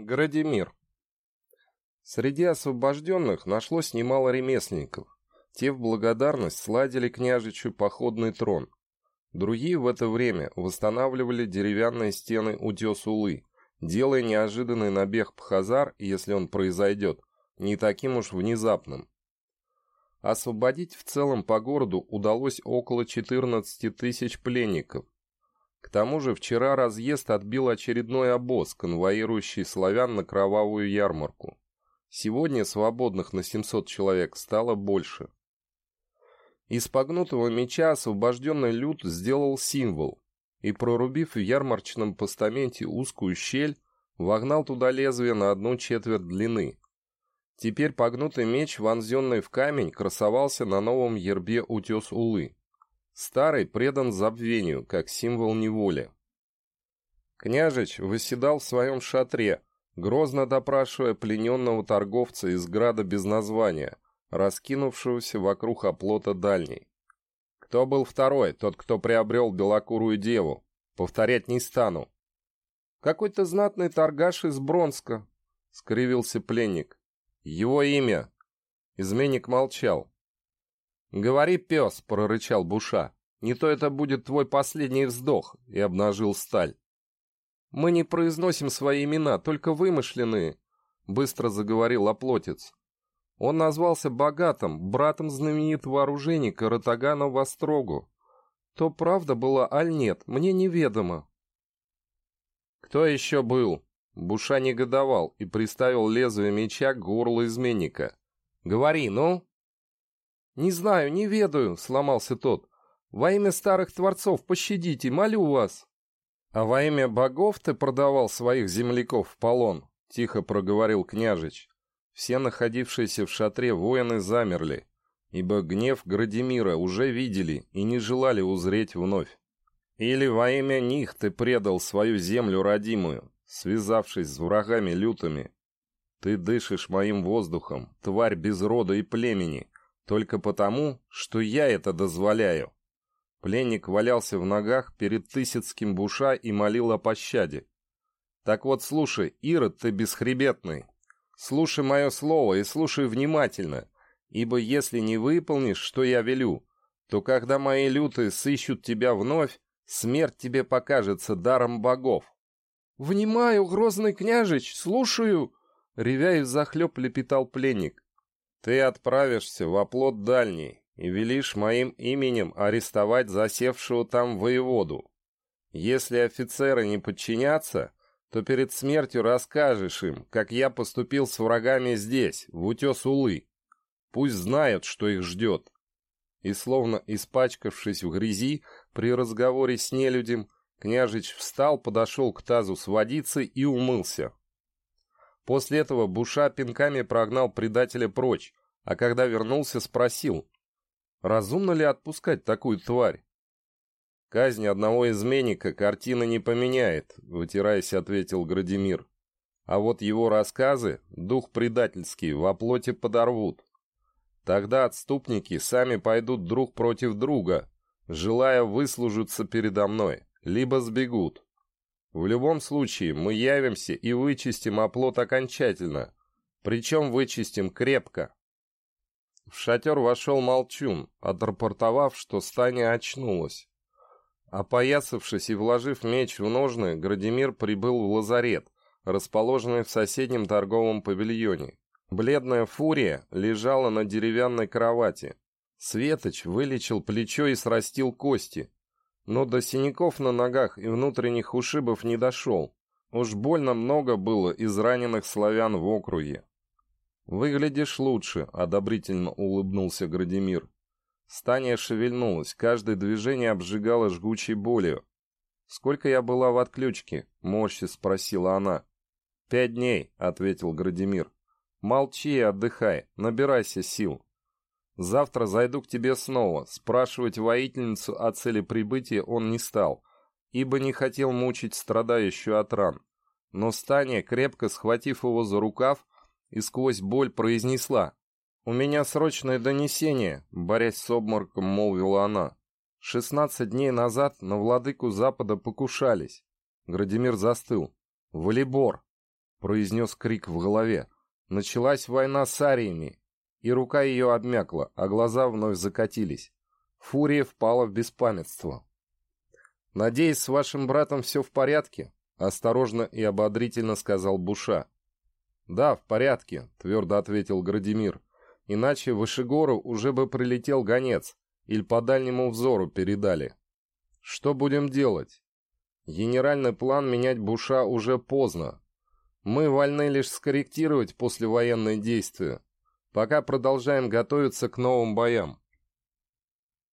Градимир. Среди освобожденных нашлось немало ремесленников. Те в благодарность сладили княжичу походный трон. Другие в это время восстанавливали деревянные стены утес-улы, делая неожиданный набег Пхазар, если он произойдет, не таким уж внезапным. Освободить в целом по городу удалось около 14 тысяч пленников, к тому же вчера разъезд отбил очередной обоз, конвоирующий славян на кровавую ярмарку. Сегодня свободных на 700 человек стало больше. Из погнутого меча освобожденный люд сделал символ и, прорубив в ярмарочном постаменте узкую щель, вогнал туда лезвие на одну четверть длины. Теперь погнутый меч, вонзенный в камень, красовался на новом ербе утес Улы. Старый предан забвению, как символ неволи. Княжич выседал в своем шатре, грозно допрашивая плененного торговца из града без названия, раскинувшегося вокруг оплота дальней. Кто был второй, тот, кто приобрел белокурую деву? Повторять не стану. Какой-то знатный торгаш из Бронска, — скривился пленник. Его имя. Изменник молчал. «Говори, пес!» — прорычал Буша. «Не то это будет твой последний вздох!» — и обнажил сталь. «Мы не произносим свои имена, только вымышленные!» — быстро заговорил оплотец. Он назвался Богатым, братом знаменитого оружейника Ротагана Вострогу. То правда была, аль нет, мне неведомо. «Кто еще был?» Буша негодовал и приставил лезвие меча к горлу изменника. «Говори, ну!» «Не знаю, не ведаю», — сломался тот. «Во имя старых творцов пощадите, молю вас». «А во имя богов ты продавал своих земляков в полон?» — тихо проговорил княжич. Все находившиеся в шатре воины замерли, ибо гнев Градимира уже видели и не желали узреть вновь. «Или во имя них ты предал свою землю родимую, связавшись с врагами лютыми? Ты дышишь моим воздухом, тварь без рода и племени, только потому, что я это дозволяю. Пленник валялся в ногах перед Тысяцким Буша и молил о пощаде. Так вот, слушай, Ирод ты бесхребетный. Слушай мое слово и слушай внимательно, ибо если не выполнишь, что я велю, то когда мои люты сыщут тебя вновь, смерть тебе покажется даром богов. «Внимаю, грозный княжич, слушаю!» Ревя и захлеб лепетал пленник. Ты отправишься в оплот дальний и велишь моим именем арестовать засевшего там воеводу. Если офицеры не подчинятся, то перед смертью расскажешь им, как я поступил с врагами здесь, в утес Улы. Пусть знают, что их ждет. И словно испачкавшись в грязи при разговоре с нелюдем, княжич встал, подошел к тазу с водицей и умылся. После этого Буша пинками прогнал предателя прочь, а когда вернулся, спросил, разумно ли отпускать такую тварь? Казнь одного изменника картина не поменяет, вытираясь, ответил Градимир. А вот его рассказы, дух предательский, во плоти подорвут. Тогда отступники сами пойдут друг против друга, желая выслужиться передо мной, либо сбегут. В любом случае, мы явимся и вычистим оплот окончательно. Причем вычистим крепко. В шатер вошел Молчун, отрапортовав, что Станя очнулась. Опоясавшись и вложив меч в ножны, Градимир прибыл в лазарет, расположенный в соседнем торговом павильоне. Бледная фурия лежала на деревянной кровати. Светоч вылечил плечо и срастил кости, но до синяков на ногах и внутренних ушибов не дошел. Уж больно много было израненных славян в округе. «Выглядишь лучше», — одобрительно улыбнулся Градимир. Стания шевельнулась, каждое движение обжигало жгучей болью. «Сколько я была в отключке?» — морщи спросила она. «Пять дней», — ответил Градимир. «Молчи и отдыхай, набирайся сил». Завтра зайду к тебе снова. Спрашивать воительницу о цели прибытия он не стал, ибо не хотел мучить страдающую от ран. Но Станя, крепко схватив его за рукав, и сквозь боль произнесла. «У меня срочное донесение», — борясь с обмороком, молвила она. «Шестнадцать дней назад на владыку Запада покушались». Градимир застыл. «Валибор». — произнес крик в голове. Началась война с ариями, и рука ее обмякла, а глаза вновь закатились. Фурия впала в беспамятство. «Надеюсь, с вашим братом все в порядке?» — осторожно и ободрительно сказал Буша. «Да, в порядке», — твердо ответил Градимир. «Иначе в Ишигору уже бы прилетел гонец, или по дальнему взору передали. Что будем делать? Генеральный план менять Буша уже поздно. Мы вольны лишь скорректировать послевоенные действия. Пока продолжаем готовиться к новым боям.